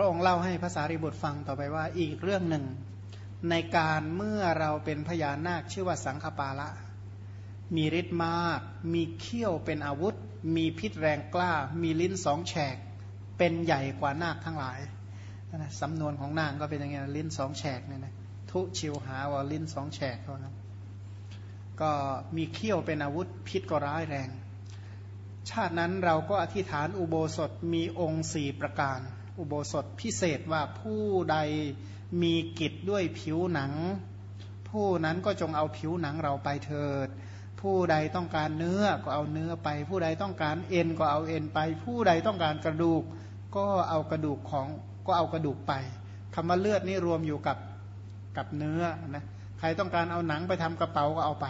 ระองค์เล่าให้ภาษาริบุตรฟังต่อไปว่า อีกเรื่องหนึ่ง ในการเมื่อเราเป็นพญานาคชื่อว่าสังฆปาละ มีฤทธิ์มาก มีเขี้ยวเป็นอาวุธ มีพิษแรงกล้า มีลิ้นสองแฉก เป็นใหญ่กว่านาคทั้งหลายนะสำนวนของนางก็เป็นอย่างเงี้ยลิ้นสองแฉกเนี่ยนะทุชิวหาว่าลิ้นสองแฉกเขานะก็มีเขี้ยวเป็นอาวุธพิษก็ร้ายแรง ชาตินั้นเราก็อธิษฐานอุโบสถมีองค์สี่ประการ อุโบสถพิเศษว่าผู้ใดมีกิจด้วยผิวหนัง ผู้นั้นก็จงเอาผิวหนังเราไปเถิด ผู้ใดต้องการเนื้อก็เอาเนื้อไป ผู้ใดต้องการเอ็นก็เอาเอ็นไป ผู้ใดต้องการกระดูก ก็เอากระดูกของก็เอากระดูกไปคำว่าเลือดนี่รวมอยู่กับกับเนื้อนะใครต้องการเอาหนังไปทำกระเป๋าก็เอาไป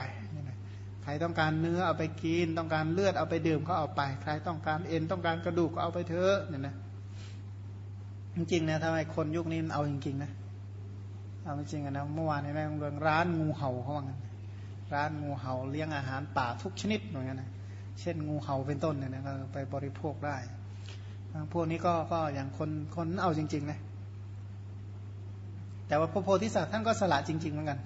ใครต้องการเนื้อเอาไปกิน ต้องการเลือดเอาไปดื่มก็เอาไป ใครต้องการเอ็นต้องการกระดูกก็เอาไปเถอะเนี่ยนะ จริงนะทำไมคนยุคนี้มันเอาจริงๆนะเอาจริงๆนะเมื่อวานในแมงเรื่องร้านงูเห่าเขาว่างั้นร้านงูเห่าเลี้ยงอาหารป่าทุกชนิดเหมือนกันนะเช่นงูเห่าเป็นต้นเนี่ยนะก็ไปบริโภคได้พวกนี้ก็ก็อย่างคนคนเอาจริงๆนะแต่ว่าพระโพธิสัตว์ท่านก็สละจริงๆเหมือนกัน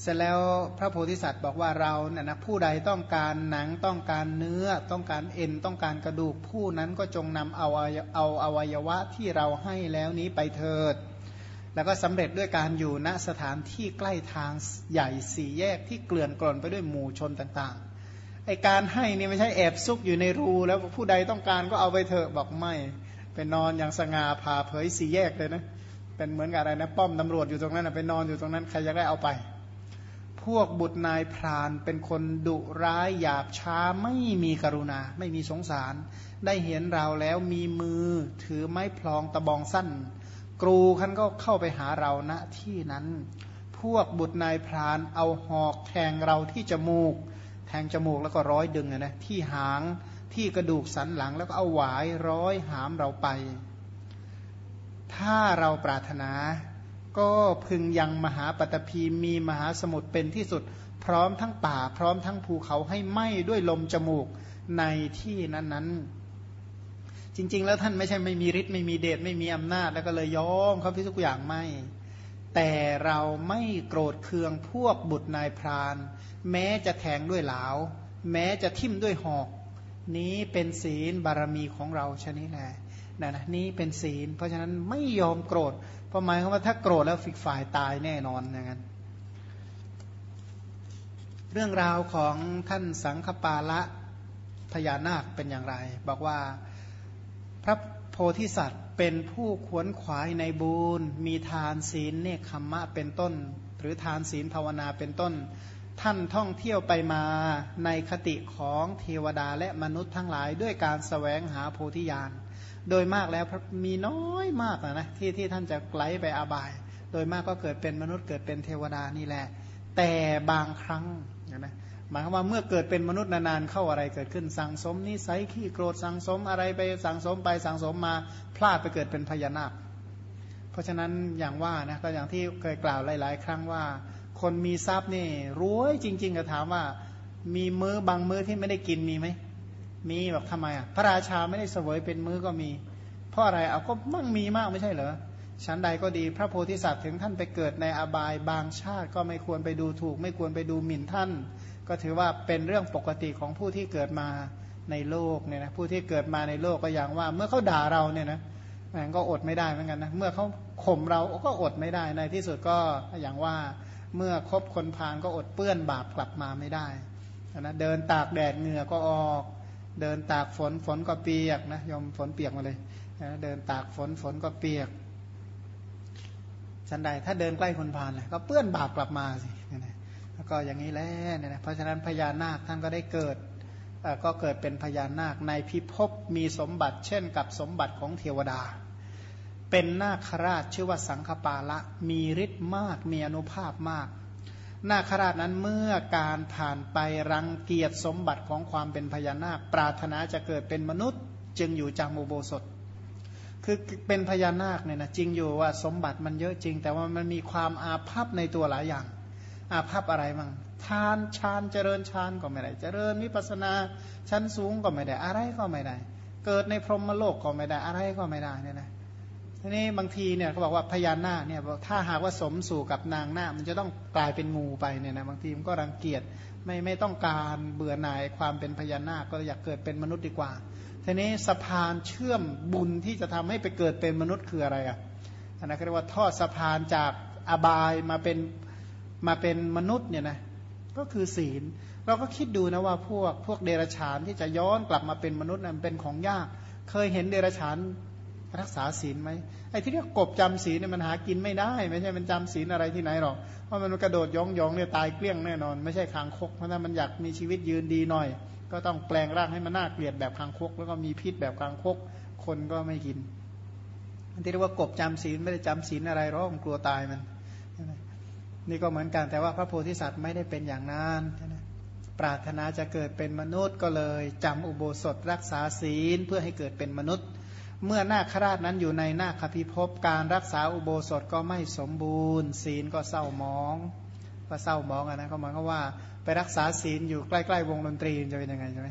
เสร็จแล้วพระโพธิสัตว์บอกว่าเราเนี่ยนะผู้ใดต้องการหนังต้องการเนื้อต้องการเอ็นต้องการกระดูกผู้นั้นก็จงนำเอาเอาอวัยวะที่เราให้แล้วนี้ไปเถิด แล้วก็สำเร็จด้วยการอยู่ณสถานที่ใกล้ทางใหญ่สี่แยกที่เกลื่อนกล่นไปด้วยหมู่ชนต่างๆไอการให้นี่ไม่ใช่แอบซุกอยู่ในรู แล้วผู้ใดต้องการก็เอาไปเถอะบอกไม่เป็นนอนอย่างสง่าผ่าเผยสี่แยกเลยนะเป็นเหมือนกับอะไรนะป้อมตำรวจอยู่ตรงนั้นไปนอนอยู่ตรงนั้นใครจะได้เอาไป พวกบุตรนายพรานเป็นคนดุร้ายหยาบช้าไม่มีกรุณา ไม่มีสงสาร ได้เห็นเราแล้วมีมือถือไม้พลองตะบองสั้น กรูขันก็เข้าไปหาเราณที่นั้น พวกบุตรนายพรานเอาหอกแทงเราที่จมูก แทงจมูกแล้วก็ร้อยดึงนะที่หางที่กระดูกสันหลังแล้วก็เอาหวายร้อยหามเราไป ถ้าเราปรารถนา ก็พึงยังมหาปฐพีมีมหาสมุทรเป็นที่สุด พร้อมทั้งป่า พร้อมทั้งภูเขาให้ไหม้ด้วยลมจมูกในที่นั้นๆ จริง ๆ แล้วท่านไม่ใช่ไม่มีฤทธิ์ไม่มีเดชไม่มีอำนาจ แล้วก็เลยยอมเขาพิทุกอย่างไม่ แต่เราไม่โกรธเคืองพวกบุตรนายพราน แม้จะแทงด้วยเหลาแม้จะทิ่มด้วยหอก นี้เป็นศีลบารมีของเราชนิดแหละ นะนะนี่เป็นศีล เพราะฉะนั้นไม่ยอมโกรธเพราะหมายความว่าถ้าโกรธแล้วฟิกฝ่ายตายแน่นอนอย่างนั้นเรื่องราวของท่านสังฆปาละพญานาคเป็นอย่างไร บอกว่าพระโพธิสัตว์เป็นผู้ขวนขวายในบูญมีทานศีลเนคขมมะเป็นต้น หรือทานศีลภาวนาเป็นต้น ท่านท่องเที่ยวไปมาในคติของเทวดาและมนุษย์ทั้งหลายด้วยการสแสวงหาโพธิญาณ โดยมากแล้วมีน้อยมากนะที่ที่ท่านจะไกลไปอาบาย โดยมากก็เกิดเป็นมนุษย์เกิดเป็นเทวดานี่แหละ แต่บางครั้งนะหมายความว่าเมื่อเกิดเป็นมนุษย์นานๆเข้าอะไรเกิดขึ้นสั่งสมนิสัยขี้โกรธสั่งสมอะไรไปสั่งสมไปสั่งสมมาพลาดไปเกิดเป็นพญานาค เพราะฉะนั้นอย่างว่านะก็อย่างที่เคยกล่าวหลาย ๆ ครั้งว่า คนมีทรัพย์นี่รวยจริง ๆ ก็ถามว่า มีมือบางมือที่ไม่ได้กินมีไหม มีแบบทำไมอะพระราชาไม่ได้เสวยเป็นมื้อก็มี เพราะอะไรเอาก็มั่งมีมากไม่ใช่เหรอชั้นใดก็ดีพระโพธิสัตว์ถึงท่านไปเกิดในอบายบางชาติก็ไม่ควรไปดูถูก ไม่ควรไปดูหมิ่นท่าน ก็ถือว่าเป็นเรื่องปกติของผู้ที่เกิดมาในโลกเนี่ยนะผู้ที่เกิดมาในโลกก็อย่างว่า เมื่อเขาด่าเราเนี่ยนะมันก็อดไม่ได้เหมือนกันนะเมื่อเขาข่มเราก็อดไม่ได้ในที่สุดก็อย่างว่าเมื่อคบคนพาลก็อดเปื้อนบาปกลับมาไม่ได้นะเดินตากแดดเหงื่อก็ออก เดินตากฝนฝนก็เปียกนะยอมฝนเปียกมาเลยเดินตากฝนฝนก็เปียกฉันใดถ้าเดินใกล้คนพาลเลยก็เปื้อนบาปกลับมาสิแล้วก็อย่างนี้แหละเนี่ยนะเพราะฉะนั้นพญานาคท่านก็ได้เกิดก็เกิดเป็นพญานาคในพิภพมีสมบัติเช่นกับสมบัติของเทวดา เป็นนาคราชชื่อว่าสังฆปาละมีฤทธิ์มากมีอนุภาพมาก นาคราชนั้นเมื่อการผ่านไปรังเกียรติสมบัติของความเป็นพญานาค ปรารถนาจะเกิดเป็นมนุษย์ จึงอยู่จามโบสถ คือเป็นพญานาคเนี่ยนะจริงอยู่ว่าสมบัติมันเยอะจริง แต่ว่ามันมีความอาภัพในตัวหลายอย่าง อาภัพอะไรบ้างทานฌานเจริญฌานก็ไม่ได้ เจริญวิปัสนาชั้นสูงก็ไม่ได้ อะไรก็ไม่ได้ เกิดในพรหมโลกก็ไม่ได้อะไรก็ไม่ได้เนี่ยนะ ทีนี้บางทีเนี่ยเขาบอกว่าพญานาคเนี่ยถ้าหากว่าสมสู่กับนางนาคมันจะต้องกลายเป็นงูไปเนี่ยนะบางทีมันก็รังเกียจไม่ไม่ต้องการเบื่อหน่ายความเป็นพญานาคก็อยากเกิดเป็นมนุษย์ดีกว่าทีนี้สะพานเชื่อมบุญที่จะทำให้ไปเกิดเป็นมนุษย์คืออะไรอะอันนั้นเรียกว่าทอดสะพานจากอบายมาเป็นมาเป็นมนุษย์เนี่ยนะก็คือศีล เราก็คิดดูนะว่าพวกพวกเดรัจฉานที่จะย้อนกลับมาเป็นมนุษย์นั้นเป็นของยาก เคยเห็นเดรัจฉาน รักษาศีลไหมไอ้ที่เรียกกบจำศีลเนี่ยมันหากินไม่ได้ ไม่ใช่มันจำศีลอะไรที่ไหนหรอกเพราะมันกระโดดย่องยองเนี่ยตายเกลี้ยงแน่นอน ไม่ใช่คางคกเพราะนั้นมันอยากมีชีวิตยืนดีหน่อย ก็ต้องแปลงร่างให้มันน่าเกลียดแบบคางคก แล้วก็มีพิษแบบคางคก คนก็ไม่กินที่เรียกว่ากบจำศีลไม่ได้จำศีลอะไรหรอกกลัวตายมันนี่ก็เหมือนกันแต่ว่าพระโพธิสัตว์ไม่ได้เป็นอย่างนั้นปรารถนาจะเกิดเป็นมนุษย์ก็เลยจำอุโบสถรักษาศีลเพื่อให้เกิดเป็นมนุษย์ เมื่อนาคราชนั้นอยู่ในนาคพิภพการรักษาอุโบสถก็ไม่สมบูรณ์ ศีลก็เศร้ามองก็เศร้ามองอะนะเขาหมายว่าไปรักษาศีลอยู่ใกล้ๆวงดนตรีจะเป็นยังไงใช่ไหม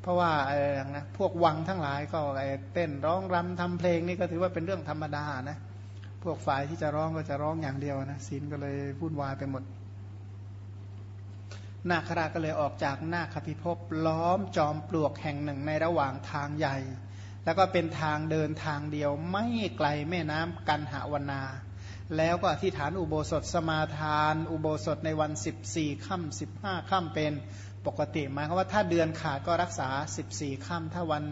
เพราะว่าอะไรนะพวกวังทั้งหลายก็เต้นร้องรำทำเพลงนี่ก็ถือว่าเป็นเรื่องธรรมดานะพวกฝ่ายที่จะร้องก็จะร้องอย่างเดียวนะศีลก็เลยวุ่นวายไปหมด นาคราก็เลยออกจากนาคพิภพล้อมจอมปลวกแห่งหนึ่งในระหว่างทางใหญ่ แล้วก็เป็นทางเดินทางเดียวไม่ไกลแม่น้ำกันหาวนา แล้วก็อธิษฐานอุโบสถสมาทาน อุโบสถในวัน 14ค่ำสิบห้าค่ำเป็นปกติหมายความว่าถ้าเดือนขาดก็รักษา 14ค่ำถ้าวัน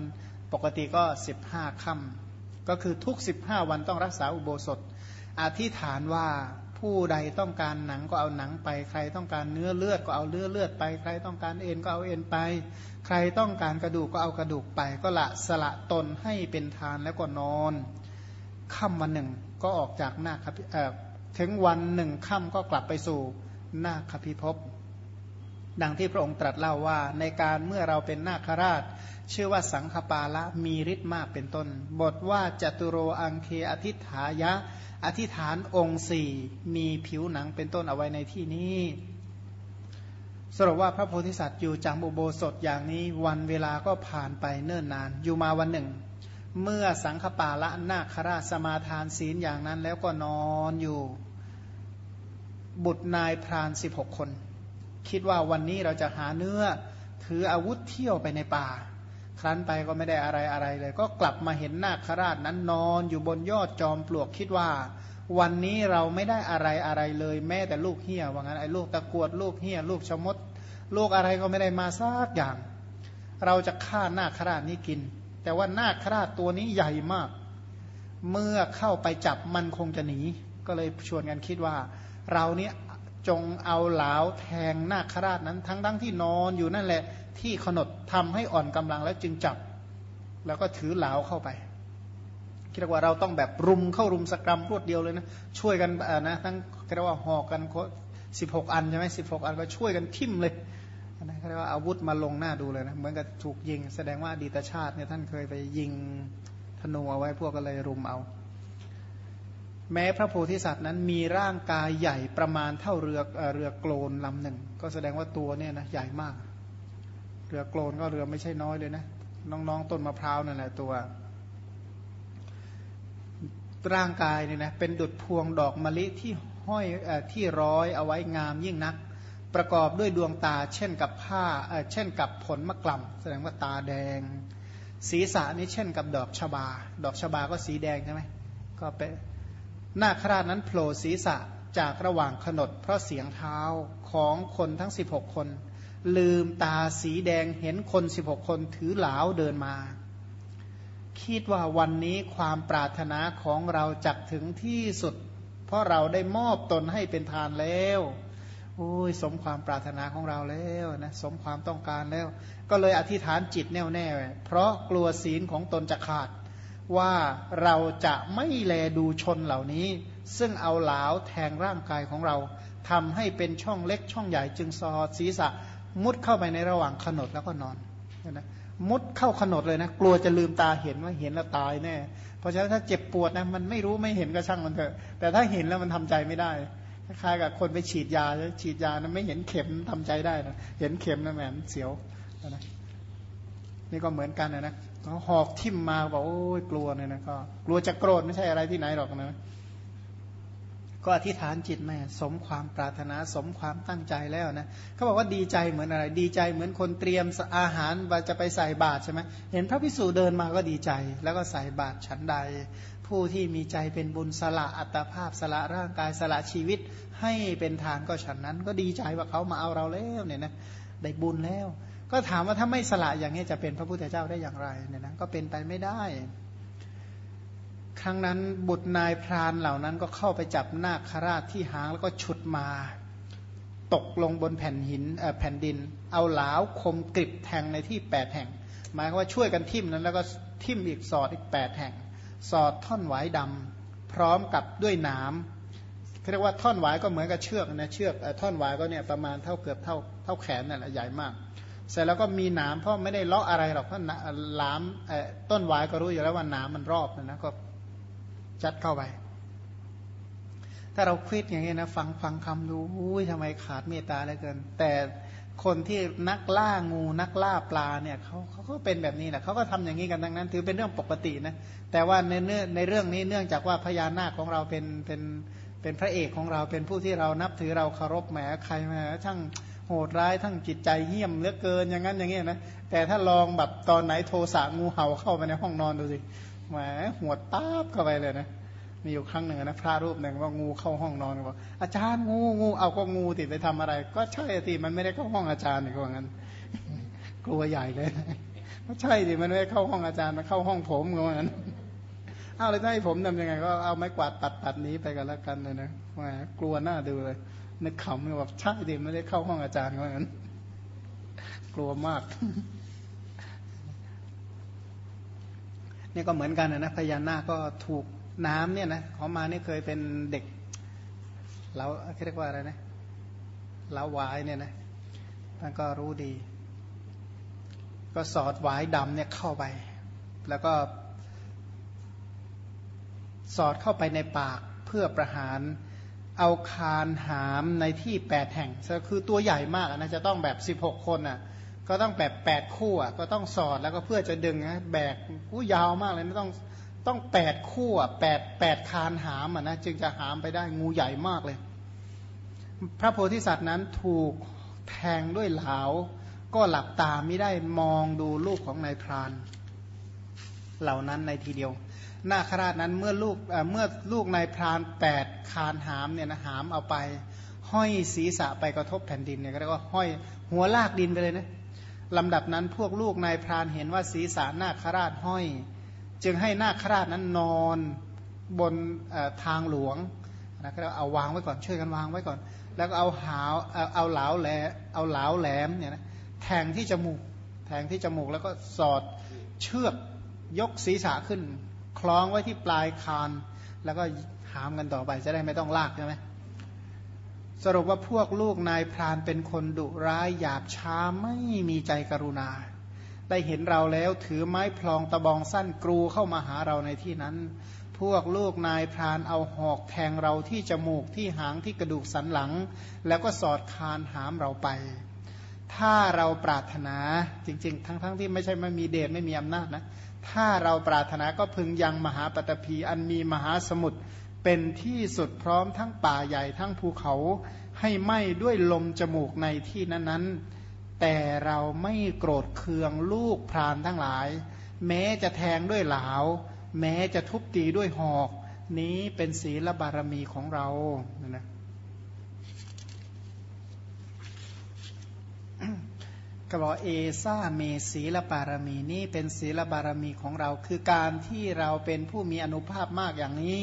ปกติก็ 15ค่ำก็คือทุก 15 วันต้องรักษาอุโบสถ อธิษฐานว่า ผู้ใดต้องการหนังก็เอาหนังไป ใครต้องการเนื้อเลือดก็เอาเนื้อเลือดไป ใครต้องการเอ็นก็เอาเอ็นไป ใครต้องการกระดูกก็เอากระดูกไป ก็ละสละตนให้เป็นทานแล้วก็นอนค่ำวันหนึ่งก็ออกจากหน้าคพิถึงวันหนึ่งค่ำก็กลับไปสู่หน้าคพิภพ ดังที่พระองค์ตรัสเล่าว่า ในการเมื่อเราเป็นนาคราช ชื่อว่าสังฆปาละมีฤทธิ์มากเป็นต้น บทว่าจตุโรอังเคอธิฐายะ อธิฐานองค์สี่มีผิวหนังเป็นต้นเอาไว้ในที่นี้สรุปว่าพระโพธิสัตว์อยู่จำอุโบสถอย่างนี้วันเวลาก็ผ่านไปเนิ่นนาน อยู่มาวันหนึ่ง เมื่อสังฆปาละนาคราชสมาทานศีลอย่างนั้นแล้วก็นอนอยู่ บุตรนายพรานสิบหกคน คิดว่าวันนี้เราจะหาเนื้อ ถืออาวุธเที่ยวไปในป่า ครั้นไปก็ไม่ได้อะไรอะไรเลย ก็กลับมาเห็นนาคราชนั้นนอนอยู่บนยอดจอมปลวกคิดว่า วันนี้เราไม่ได้อะไรอะไรเลย แม้แต่ลูกเฮียว่างั้นไอ้ลูกตะกวดลูกเฮียลูกชมดลูกอะไรก็ไม่ได้มาซากอย่าง เราจะฆ่านาคราชนี้กิน แต่ว่านาคราชตัวนี้ใหญ่มาก เมื่อเข้าไปจับมันคงจะหนี ก็เลยชวนกันคิดว่า เราเนี้ย จงเอาเหลาแทงนาคราชนั้น ทั้งทั้งที่นอนอยู่นั่นแหละ ที่ขนดทำให้อ่อนกำลังแล้วจึงจับ แล้วก็ถือเหลาเข้าไปคิดว่าเราต้องแบบรุมเข้ารุมสกรรมรวดเดียวเลยนะช่วยกันนะทั้งเรียกว่าหอกกันสิบหกอันใช่ไหมสิบหกอันก็ช่วยกันทิ่มเลยนะเรียกว่าอาวุธมาลงหน้าดูเลยนะเหมือนกับถูกยิง แสดงว่าดีตชาติเนี่ยท่านเคยไปยิงธนูเอาไว้พวกก็เลยรุมเอา แม้พระโพธิสัตว์นั้นมีร่างกายใหญ่ประมาณเท่าเรือเรือโกลนลำหนึ่ง ก็แสดงว่าตัวเนี่ยนะใหญ่มาก เรือโกลนก็เรือไม่ใช่น้อยเลยนะ น้องๆต้นมะพร้าวนั่นแหละตัว ร่างกายเนี่ยนะเป็นดุดพวงดอกมะลิที่ห้อยอที่ร้อยเอาไว้งามยิ่งนัก ประกอบด้วยดวงตา เช่นกับผ้าเช่นกับผลมะกล่ำแสดงว่าตาแดง ศีรษะนี้เช่นกับดอกชบา ดอกชบาก็สีแดงใช่ไหมก็เป็น น้าคราดนั้นโผล่ศีรษะจากระหว่างขนดเพราะเสียงเท้าของคนทั้ง 16 คน ลืมตาสีแดงเห็นคนสิบหกคนถือเหลาเดินมา คิดว่าวันนี้ความปรารถนาของเราจักถึงที่สุด เพราะเราได้มอบตนให้เป็นทานแล้วโอ้ยสมความปรารถนาของเราแล้วนะสมความต้องการแล้ว ก็เลยอธิษฐานจิตแน่วแน่ เพราะกลัวศีลของตนจะขาด ว่าเราจะไม่แลดูชนเหล่านี้ ซึ่งเอาเหลาแทงร่างกายของเราทำให้เป็นช่องเล็กช่องใหญ่จึงสอดศีรษะ มุดเข้าไปในระหว่างขนดแล้วก็นอนนะมุดเข้าขนดเลยนะ กลัวจะลืมตาเห็นว่าเห็นแล้วตายแน่เพราะฉะนั้นถ้าเจ็บปวดนะมันไม่รู้ไม่เห็นก็ช่างมันเถอะ แต่ถ้าเห็นแล้วมันทำใจไม่ได้คล้ายกับคนไปฉีดยาฉีดยานะไม่เห็นเข็มทำใจได้นะเห็นเข็มนะแหมเสียวนะนี่ก็เหมือนกันนะนะ หอกทิ่มมาบอกโอ้ยกลัวเนี่ยนะก็กลัวจะโกรธไม่ใช่อะไรที่ไหนหรอกนะ ก็อธิษฐานจิตแม่สมความปรารถนาสมความตั้งใจแล้วนะเขาบอกว่าดีใจเหมือนอะไร ดีใจเหมือนคนเตรียมอาหารว่าจะไปใส่บาตรใช่ไหมเห็นพระพิสุเดินมาก็ดีใจ แล้วก็ใส่บาตรชั้นใด ผู้ที่มีใจเป็นบุญสละอัตภาพสละร่างกายสละชีวิต ให้เป็นทานก็ฉันนั้น ก็ดีใจว่าเขามาเอาเราแล้วเนี่ยนะได้บุญแล้ว ก็ถามว่าถ้าไม่สละอย่างนี้จะเป็นพระพุทธเจ้าได้อย่างไรเนี่ยนะก็เป็นไปไม่ได้ ครั้งนั้นบุตรนายพรานเหล่านั้นก็เข้าไปจับนาคราชที่หางแล้วก็ฉุดมา ตกลงบนแผ่นหินแผ่นดิน เอาหลาวคมกริบแทงในที่แปดแห่ง หมายว่าช่วยกันทิ่มนั้นแล้วก็ทิ่มอีกสอดอีกแปดแห่ง สอดท่อนหวายดำพร้อมกับด้วยหนามเรียกว่าท่อนหวายก็เหมือนกับเชือกนะเชือกท่อนหวายก็เนี่ยประมาณเท่าเกือบเท่าเท่าแขนนั่นแหละใหญ่มาก เสร็จแล้วก็มีหนามเพราะไม่ได้เลาะอะไรหรอกเพราะหลามต้นหวายก็รู้อยู่แล้วว่าหนามมันรอบนะนะก็จัดเข้าไป ถ้าเราคิดอย่างนี้นะฟังฟังคำดูอุ้ยทำไมขาดเมตตาเหลือเกิน แต่คนที่นักล่างูนักล่าปลาเนี่ยเขาเขาก็เป็นแบบนี้แหละเขาก็ทำอย่างนี้กันดังนั้น ถือเป็นเรื่องปกตินะแต่ว่าในเนื้อในเรื่องนี้เนื่องจากว่าพญานาคของเราเป็นเป็นเป็นพระเอกของเราเป็นผู้ที่เรานับถือเราเคารพแหมใครมาทั้ง โหดร้ายทั้งจิตใจเหี้ยมเหลือเกินอย่างนั้นอย่างนี้นะแต่ถ้าลองแบบตอนไหนโทสะงูเห่าเข้าไปในห้องนอนดูสิแหมหัวตาบเข้าไปเลยนะมีอยู่ครั้งหนึ่งนะพระรูปหนึ่งว่างูเข้าห้องนอนบอกอาจารย์งูงูเอาก็งูติดไปทำอะไร ก็ใช่ติมันไม่ได้เข้าห้องอาจารย์นี่ก็ว่างั้น กลัวใหญ่เลยก็ใช่ดิมันไม่ได้เข้าห้องอาจารย์มันเข้าห้องผมก็ว่างั้นเอาเลยให้ผมทำยังไง ก็เอาไม้กวาดตัดตัดนี้ไปกันแล้วกันเลยนะแหมกลัวหน้าดูเลย นึกขำแบบใช่ดิไม่ได้เข้าห้องอาจารย์ว่างั้น กลัวมากนี่ก็เหมือนกันนะพญานาคก็ถูกน้ำเนี่ยนะขามานี่เคยเป็นเด็กเราเรียกว่าอะไรนะเล้าวายเนี่ยนะท่านก็รู้ดี ก็สอดวายดำเนี่ยเข้าไป แล้วก็ สอดเข้าไปในปากเพื่อประหาร เอาคานหามในที่แปดแห่งคือตัวใหญ่มากนะจะต้องแบบสิบหกคนอะ ก็ต้องแบบแปดคู่อะก็ต้องสอดแล้วก็เพื่อจะดึงนะแบกกู้ยาวมากเลยนะต้องต้องแปดคู่อะแปดแปดคานหามอะนะจึงจะหามไปได้งูใหญ่มากเลย พระโพธิสัตว์นั้นถูกแทงด้วยเหลา ก็หลับตาไม่ได้มองดูลูกของนายพราน เหล่านั้นในทีเดียว นาคราชนั้นเมื่อลูกเมื่อลูกนายพรานแปดคานหามเนี่ยนะหามเอาไป ห้อยศีรษะไปกระทบแผ่นดินเนี่ยก็เรียกว่าห้อยหัวลากดินไปเลยนะลำดับนั้นพวกลูกนายพรานเห็นว่าศีรษะนาคราชห้อย จึงให้นาคราชนั้นนอนบนทางหลวงนะก็เอาวางไว้ก่อนช่วยกันวางไว้ก่อน แล้วก็เอาหาวเอาเหลาแหลเอาเหลาแหลมเนี่ยนะแทงที่จมูกแทงที่จมูกแล้วก็สอดเชือกยกศีรษะขึ้น คล้องไว้ที่ปลายคาน แล้วก็หามกันต่อไปจะได้ไม่ต้องลากใช่ไหมสรุปว่าพวกลูกนายพรานเป็นคนดุร้ายหยาบช้าไม่มีใจกรุณา ได้เห็นเราแล้วถือไม้พลองตะบองสั้นกรูเข้ามาหาเราในที่นั้น พวกลูกนายพรานเอาหอกแทงเราที่จมูกที่หางที่กระดูกสันหลัง แล้วก็สอดคานหามเราไป ถ้าเราปรารถนาจริง ๆ ทั้งๆทที่ไม่ใช่ไม่มีเดชไม่มีอำนาจนะ ถ้าเราปรารถนาก็พึงยังมหาปตพีอันมีมหาสมุทรเป็นที่สุดพร้อมทั้งป่าใหญ่ทั้งภูเขาให้ไหม้ด้วยลมจมูกในที่นั้นๆ แต่เราไม่โกรธเคืองลูกพรานทั้งหลาย แม้จะแทงด้วยหลาว แม้จะทุบตีด้วยหอก นี้เป็นศีลบารมีของเรานะ ก็บอกเอซ่าเมศีลบารมีนี่เป็นศีลบารมีของเรา คือการที่เราเป็นผู้มีอนุภาพมากอย่างนี้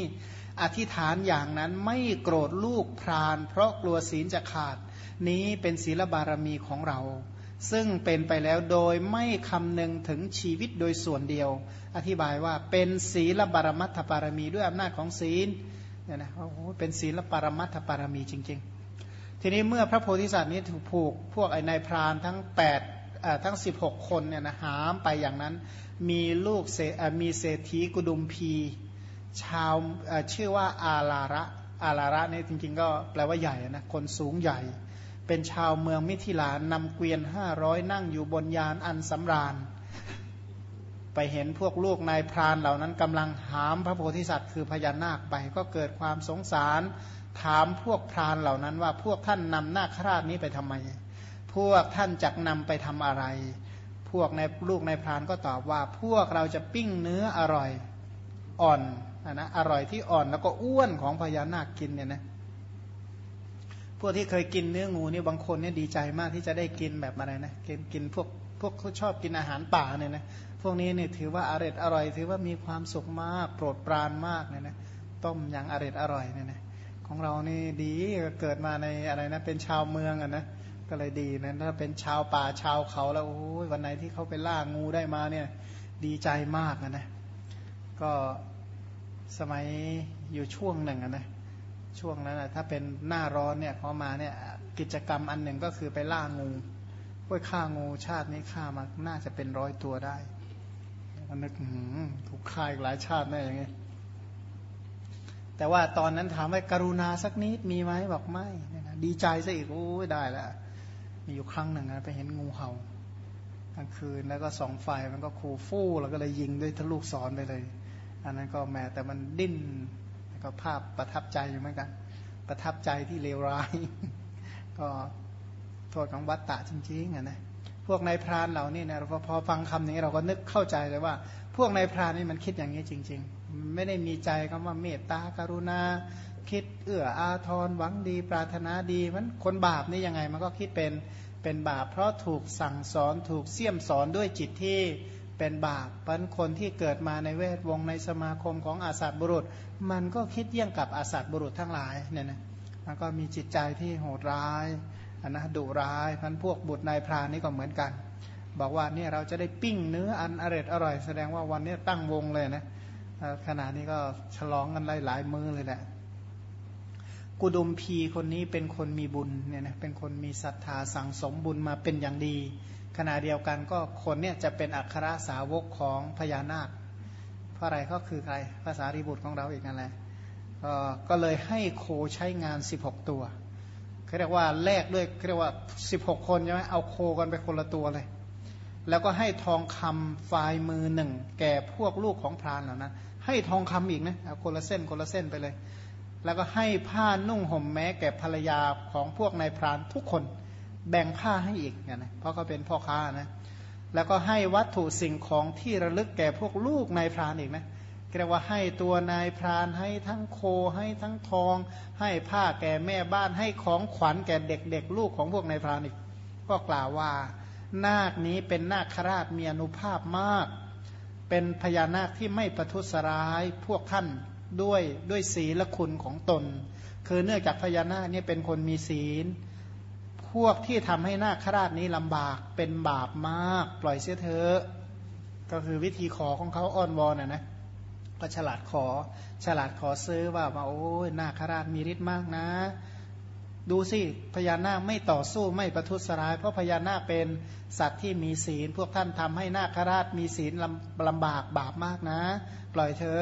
อธิษฐานอย่างนั้นไม่โกรธลูกพราน เพราะกลัวศีลจะขาด นี้เป็นศีลบารมีของเรา ซึ่งเป็นไปแล้วโดยไม่คำนึงถึงชีวิตโดยส่วนเดียว อธิบายว่าเป็นศีลบารมัตถบารมีด้วยอำนาจของศีลเนี่ยนะโอ้โหเป็นศีลบารมัตถบารมีจริง ๆ ทีนี้เมื่อพระโพธิสัตว์นี้ถูกผูกพวกไอ้นายพรานทั้ง8ทั้ง 16 คนเนี่ยนะหามไปอย่างนั้น มีลูกมีเศรษฐีกุดุมพีชาวชื่อว่าอาลาระอาลาระนี่จริงๆ ก็แปลว่าใหญ่นะคนสูงใหญ่ เป็นชาวเมืองมิถิลานนำเกวียนห้าร้อยนั่งอยู่บนยานอันสำราญ ไปเห็นพวกลูกนายพรานเหล่านั้นกำลังหามพระโพธิสัตว์คือพญานาคไป ก็เกิดความสงสารถามพวกพรานเหล่านั้นว่าพวกท่านนำนาคราชนี้ไปทำไม พวกท่านจักนำไปทำอะไร พวกในลูกในพรานก็ตอบว่า พวกเราจะปิ้งเนื้ออร่อยอ่อนนะอร่อยที่อ่อนแล้วก็อ้วนของพญานาคกินเนี่ยนะพวกที่เคยกินเนื้องูนี่บางคนเนี่ยดีใจมากที่จะได้กินแบบอะไรนะกินกินพวกพวกเขาชอบกินอาหารป่าเนี่ยนะ พวกนี้เนี่ยถือว่าอร่อยอร่อย ถือว่ามีความสุขมาก โปรดปรานมากเนี่ยนะต้มอย่างอร่อยอร่อยเนี่ยนะของเรานี่ดีเกิดมาในอะไรนะเป็นชาวเมืองอะนะก็เลยดีนะถ้าเป็นชาวป่าชาวเขาแล้วโอ้ยวันไหนที่เขาไปล่างูได้มาเนี่ยดีใจมากนะนะก็สมัยอยู่ช่วงหนึ่งนะช่วงนั้นนะถ้าเป็นหน้าร้อนเนี่ยเขามาเนี่ยกิจกรรมอันหนึ่งก็คือไปล่างูพวยฆ่างูชาตินี้ฆ่ามาน่าจะเป็นร้อยตัวได้ มันนึกถูกฆ่าอีกหลายชาติแน่อย่างเงี้ยแต่ว่าตอนนั้นถามว่ากรุณาสักนิดมีไหมบอกไม่นะดีใจซะอีกโอ้ยได้แล้วมีอยู่ครั้งหนึ่งนะไปเห็นงูเห่ากลางคืนแล้วก็สองไฟมันก็คูฟู่แล้วก็เลยยิงด้วยทะลุสอนไปเลย อันนั้นก็แม้แต่มันดิ้นก็ภาพประทับใจอยู่เหมือนกัน ประทับใจที่เลวร้าย ก็โทษของวัตตะจริงๆอะนะ พวกนายพรานเหล่านี้นะพอพอฟังคำนี้เราก็นึกเข้าใจเลยว่า พวกนายพรานนี่มันคิดอย่างนี้จริง ๆ ไม่ได้มีใจคำว่าเมตตากรุณา คิดเอื้ออาทรหวังดี ปรารถนาดีมันคนบาปนี่ยังไง มันก็คิดเป็นเป็นบาป เพราะถูกสั่งสอนถูกเสี่ยมสอนด้วยจิตที่เป็นบาปปันคนที่เกิดมาในเวทวงในสมาคมของอาสัตบุรุษ มันก็คิดเยี่ยงกับอาสัตบุรุษทั้งหลายเนี่ยนะมันก็มีจิตใจที่โหดร้าย นนะดุร้ายพันพวกบุตรนายพรานนี่ก็เหมือนกัน บอกว่าเนี่ยเราจะได้ปิ้งเนื้ออันอร่อยอร่อย แสดงว่าวันนี้ตั้งวงเลยนะขณะนี้ก็ฉลองกันหลายหลายมือเลยแหละกุดุมพีคนนี้เป็นคนมีบุญเนี่ยนะเป็นคนมีศรัทธาสั่งสมบุญมาเป็นอย่างดี ขณะเดียวกันก็คนเนี่ยจะเป็นอัครสาวกของพญานาคเพราะอะไรก็คือใครภาษารีบุตรของเราอีกนั่นแหละก็เลยให้โคใช้งาน 16 ตัว เขาเรียกว่าแลกด้วยเรียกว่า 16 คนใช่ไหมเอาโคกันไปคนละตัวเลย แล้วก็ให้ทองคำฝ่ายมือหนึ่ง แก่พวกลูกของพรานเหล่านั้นให้ทองคำอีกนะเอาคนละเส้นคนละเส้นไปเลย แล้วก็ให้ผ้านุ่งห่มแม้แก่ภรรยาของพวกนายพรานทุกคนแบ่งผ้าให้อีกนะเพราะเขาเป็นพ่อค้านะแล้วก็ให้วัตถุสิ่งของที่ระลึกแก่พวกลูกนายพรานอีกนะ เรียกว่าให้ตัวนายพรานให้ทั้งโคให้ทั้งทอง ให้ผ้าแก่แม่บ้านให้ของขวัญแก่เด็กๆ ลูกของพวกนายพรานอีกก็กล่าวว่า นาคนี้เป็นนาคราชมีอนุภาพมาก เป็นพญานาคที่ไม่ประทุษร้ายพวกท่านด้วยด้วยศีลคุณของตน คือเนื่องจากพญานาคนี่เป็นคนมีศีล พวกที่ทำให้นาคราชนี้ลำบากเป็นบาปมาก ปล่อยเสียเถอะก็คือวิธีขอของเขาอ้อนวอนนะนะ ก็ฉลาดขอ ฉลาดขอซื้อว่ามาโอ้ยนาคราชมีฤทธิ์มากนะ ดูสิพญานาคไม่ต่อสู้ไม่ประทุษร้าย เพราะพญานาคเป็นสัตว์ที่มีศีล พวกท่านทำให้นาคราชมีศีลลำลำบากบาปมากนะ ปล่อยเธอ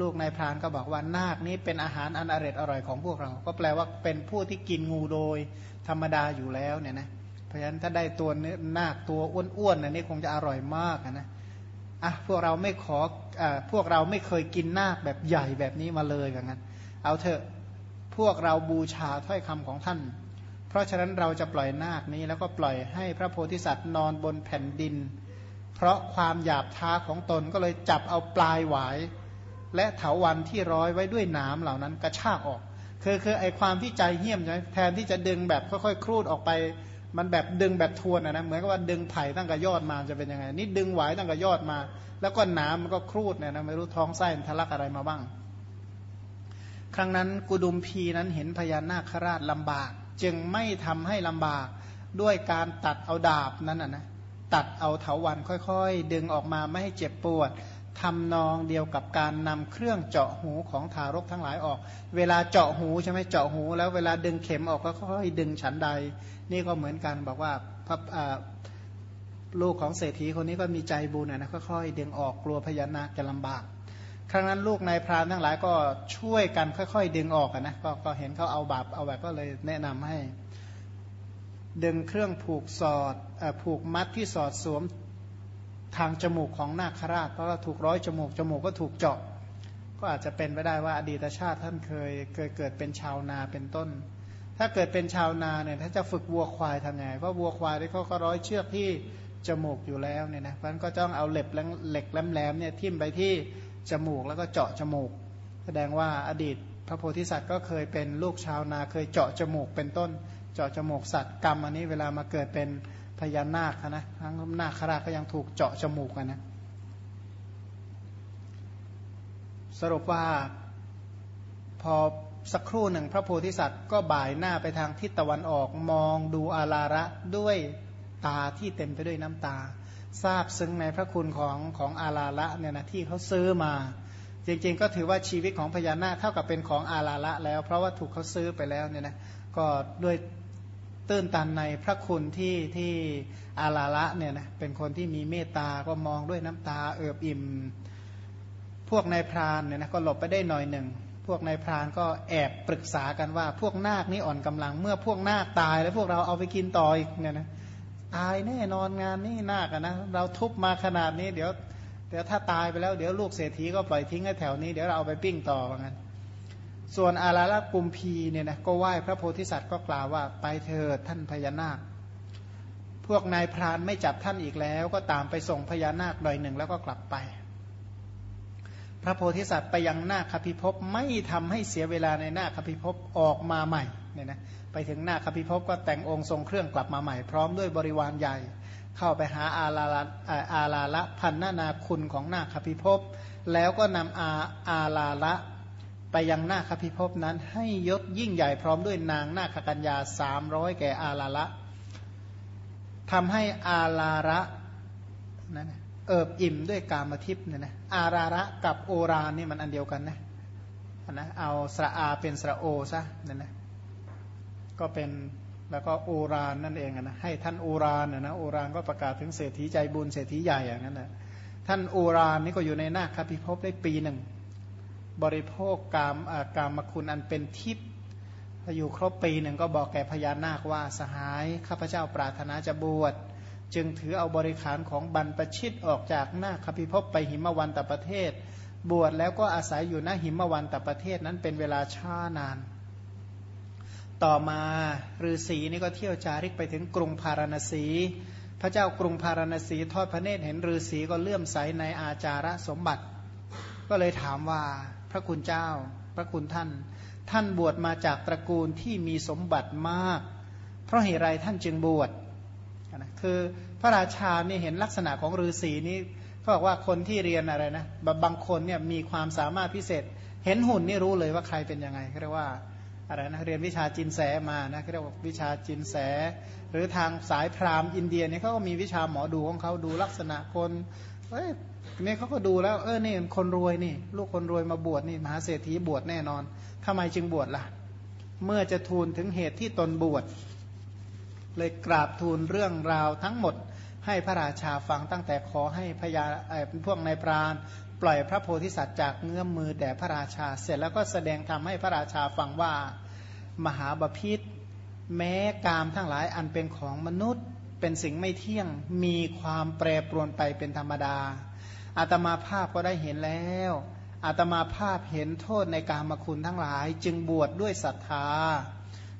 ลูกนายพรานก็บอกว่านาคนี้เป็นอาหารอันอร่อยอร่อยของพวกเรา ก็แปลว่าเป็นผู้ที่กินงูโดยธรรมดาอยู่แล้วเนี่ยนะเพราะฉะนั้นถ้าได้ตัวเนื้อนาคตัวอ้วนๆนนี่คงจะอร่อยมากนะ อะพวกเราไม่ขออ่าพวกเราไม่เคยกินนาคแบบใหญ่แบบนี้มาเลยอย่างนั้น เอาเถอะพวกเราบูชาถ้อยคำของท่าน เพราะฉะนั้นเราจะปล่อยนาคนี้แล้วก็ปล่อยให้พระโพธิสัตว์นอนบนแผ่นดิน เพราะความหยาบท้าของตนก็เลยจับเอาปลายหวาย และเถาวันที่ร้อยไว้ด้วยน้ำเหล่านั้นกระชากออก คือคือไอความที่ใจเหี้ยมใช่ไหมแทนที่จะดึงแบบค่อยๆ ครูดออกไป มันแบบดึงแบบทวนนะเหมือนกับว่าดึงไผ่ตั้งแต่ยอดมาจะเป็นยังไง นี่ดึงไหวตั้งแต่ยอดมา แล้วก็น้ำมันก็ครูดเนี่ยนะไม่รู้ท้องไส้ทะลักอะไรมาบ้าง ครั้งนั้นกุดุมพีนั้นเห็นพญานาคราชลำบาก จึงไม่ทำให้ลำบากด้วยการตัดเอาดาบนั้นนะตัดเอาเถาวันค่อยๆ ดึงออกมาไม่ให้เจ็บปวด ทำนองเดียวกับการนำเครื่องเจาะหูของทารกทั้งหลายออก เวลาเจาะหูใช่ไหมเจาะหู แล้วเวลาดึงเข็มออกก็ค่อยดึงฉันใด นี่ก็เหมือนกันบอกว่าพระลูกของเศรษฐีคนนี้ก็มีใจบุญนะค่อยๆดึงออกกลัวพญานาคจะลำบาก ครั้งนั้นลูกนายพรานทั้งหลายก็ช่วยกันค่อยๆ ดึงออกนะกก็เห็นเขาเอาบาปเอาแบบก็เลยแนะนำให้ ดึงเครื่องผูกสอดอผูกมัดที่สอดสวม ทางจมูกของนาคราช เพราะว่าถูกร้อยจมูกจมูกก็ถูกเจาะ ก็อาจจะเป็นไปได้ว่าอดีตชาติท่านเคยเคยเกิดเป็นชาวนาเป็นต้น ถ้าเกิดเป็นชาวนาเนี่ยถ้าจะฝึกวัวควายทำไงเพราะวัวควายที่เขาก็ร้อยเชือกที่จมูกอยู่แล้วเนี่ยนะเพราะนั้นก็ต้องเอาเหล็กเหล็กแหลมๆเนี่ยทิ่มไปที่จมูกแล้วก็เจาะจมูก แสดงว่าอดีตพระโพธิสัตว์ก็เคยเป็นลูกชาวนาเคยเจาะจมูกเป็นต้น เจาะจมูกสัตว์กรรมอันนี้เวลามาเกิดเป็น พญานาคนะทั้งนาคราก็ยังถูกเจาะจมูกกันนะสรุปว่าพอสักครู่หนึ่งพระโพธิสัตว์ก็บ่ายหน้าไปทางทิศตะวันออกมองดูอาลาระด้วยตาที่เต็มไปด้วยน้ำตา ทราบซึ้งในพระคุณของของอาลาระเนี่ยนะที่เขาซื้อมา จริงๆ ก็ถือว่าชีวิตของพญานาคเท่ากับเป็นของอาลาระแล้ว เพราะว่าถูกเขาซื้อไปแล้วเนี่ยนะก็ด้วย ตื้นตันในพระคุณที่ที่อาลาระเนี่ยนะเป็นคนที่มีเมตตาก็มองด้วยน้ำตาเอิบอิ่ม พวกนายพรานเนี่ยนะก็หลบไปได้หน่อยหนึ่ง พวกนายพรานก็แอบปรึกษากันว่า พวกนาคนี่อ่อนกำลัง เมื่อพวกนาคตายแล้วพวกเราเอาไปกินต่ออีกเนี่ยนะตายแน่นอนงานนี่นาคนะเราทุบมาขนาดนี้เดี๋ยวเดี๋ยวถ้าตายไปแล้วเดี๋ยวลูกเศรษฐีก็ปล่อยทิ้งให้แถวนี้เดี๋ยวเราเอาไปปิ้งต่อว่างั้น ส่วนอาราลกุมพีเนี่ยนะก็ไหว้พระโพธิสัตว์ก็กล่าวว่าไปเถิดท่านพญานาค พวกนายพรานไม่จับท่านอีกแล้ว ก็ตามไปส่งพญานาคหน่อยหนึ่งแล้วก็กลับไป พระโพธิสัตว์ไปยังนาคพิภพไม่ทำให้เสียเวลาในนาคพิภพออกมาใหม่เนี่ยนะไปถึงนาคพิภพก็แต่งองค์ทรงเครื่องกลับมาใหม่พร้อมด้วยบริวารใหญ่ เข้าไปหาอาลาละอาลาละพันนานาคุณของนาคพิภพแล้วก็นำอาอาลาละ ไปยังนาคพิภพนั้น ให้ยศยิ่งใหญ่พร้อมด้วยนางนาคกัญญาสามร้อยแก่อาลาละทำให้อาลาระนั่นเอิบอิ่มด้วยกามทิพย์เนี่ยนะอาราระกับโอรานนี่มันอันเดียวกันนะนะเอาสระอาเป็นสระโอซะนั่นนะก็เป็นแล้วก็โอรานนั่นเองนะให้ท่านโอรานนะนะโอรานก็ประกาศถึงเศรษฐีใจบุญเศรษฐีใหญ่อย่างนั้นนะท่านโอรานนี่ก็อยู่ในนาคพิภพได้ปีหนึ่ง บริโภคกามกามคุณอันเป็นทิพย์อยู่ครบปีหนึ่งก็บอกแก่พญานาคว่าสหาย ข้าพเจ้าปรารถนาจะบวชจึงถือเอาบริขารของบรรพชิตออกจากหน้าคพิภพไปหิมวันตประเทศ บวชแล้วก็อาศัยอยู่หน้าหิมวันตประเทศนั้นเป็นเวลาช้านาน ต่อมาฤาษีนี่ก็เที่ยวจาริกไปถึงกรุงพาราณสี พระเจ้ากรุงพาราณสีทอดพระเนตรเห็นฤาษีก็เลื่อมใสในอาจาระสมบัติ ก็เลยถามว่า พระคุณเจ้า พระคุณท่าน ท่านบวชมาจากตระกูลที่มีสมบัติมาก เพราะเหตุไรท่านจึงบวชนะคือพระราชาเนี่ยเห็นลักษณะของฤาษีนี้เขาบอกว่าคนที่เรียนอะไรนะบบางคนเนี่ยมีความสามารถพิเศษ เห็นหุ่นนี่รู้เลยว่าใครเป็นยังไงเขาเรียกว่าอะไรนะเรียนวิชาจินแสมานะเขาเรียกว่าวิชาจินแส หรือทางสายพราหมณ์อินเดียเนี่ยเขาก็มีวิชาหมอดูของเขาดูลักษณะคนเอ้ย นี่เขาก็ดูแล้ว เออนี่คนรวยนี่ ลูกคนรวยมาบวชนี่มหาเศรษฐีบวชแน่นอนทำไมจึงบวชล่ะ เมื่อจะทูลถึงเหตุที่ตนบวชเลยกราบทูลเรื่องราวทั้งหมด ให้พระราชาฟังตั้งแต่ขอให้พญาพวกนายพรานปล่อยพระโพธิสัตว์จากเงื้อมมือแด่พระราชา เสร็จแล้วก็แสดงทำให้พระราชาฟังว่ามหาบาพิษแม้กามทั้งหลายอันเป็นของมนุษย์ เป็นสิ่งไม่เที่ยงมีความแปรปรวนไปเป็นธรรมดา อาตมาภาพก็ได้เห็นแล้วอาตมาภาพเห็นโทษในการมคุณทั้งหลาย จึงบวชดด้วยศรัทธา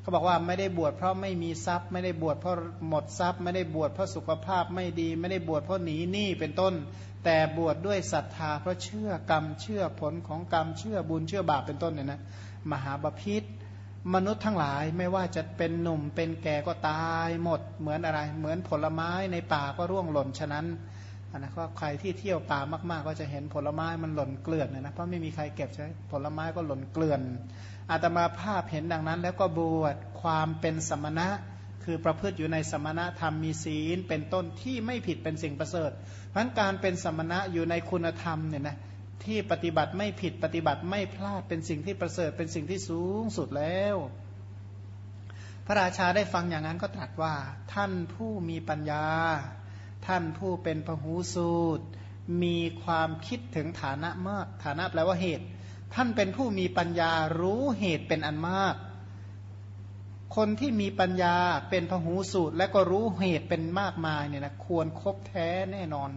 เขาบอกว่าไม่ได้บวชเพราะไม่มีทรัพย์ ไม่ได้บวชเพราะหมดทรัพย์ ไม่ได้บวชเพราะสุขภาพไม่ดี ไม่ได้บวชเพราะหนีหนี้เป็นต้น แต่บวชดด้วยศรัทธา เพราะเชื่อกรรมเชื่อผลของกรรมเชื่อบุญเชื่อบาปเป็นต้นเนี่ยนะมหาบาพิษมนุษย์ทั้งหลายไม่ว่าจะเป็นหนุ่มเป็นแก่ก็ตายหมดเหมือนอะไร เหมือนผลไม้ในป่าก็ร่วงหล่นฉะนั้น นะก็ใครที่เที่ยวป่ามากๆ ก็จะเห็นผลไม้มันหล่นเกลื่อนนะเพราะไม่มีใครเก็บใช่ผลไม้ก็หล่นเกลื่อน อาตมาภาพเห็นดังนั้น แล้วก็บวชความเป็นสมณะ คือประพฤติอยู่ในสมณะธรรมมีศีล เป็นต้นที่ไม่ผิดเป็นสิ่งประเสริฐเพราะการเป็นสมณะอยู่ในคุณธรรมเนี่ยนะที่ปฏิบัติไม่ผิดปฏิบัติไม่พลาดเป็นสิ่งที่ประเสริฐเป็นสิ่งที่สูงสุดแล้ว พระราชาได้ฟังอย่างนั้นก็ตรัสว่าท่านผู้มีปัญญา ท่านผู้เป็นพหูสูตร มีความคิดถึงฐานะมาก ฐานะแปลว่าเหตุ ท่านเป็นผู้มีปัญญารู้เหตุเป็นอันมาก คนที่มีปัญญาเป็นพหูสูตร และก็รู้เหตุเป็นมากมายเนี่ยนะควรครบแท้แน่นอน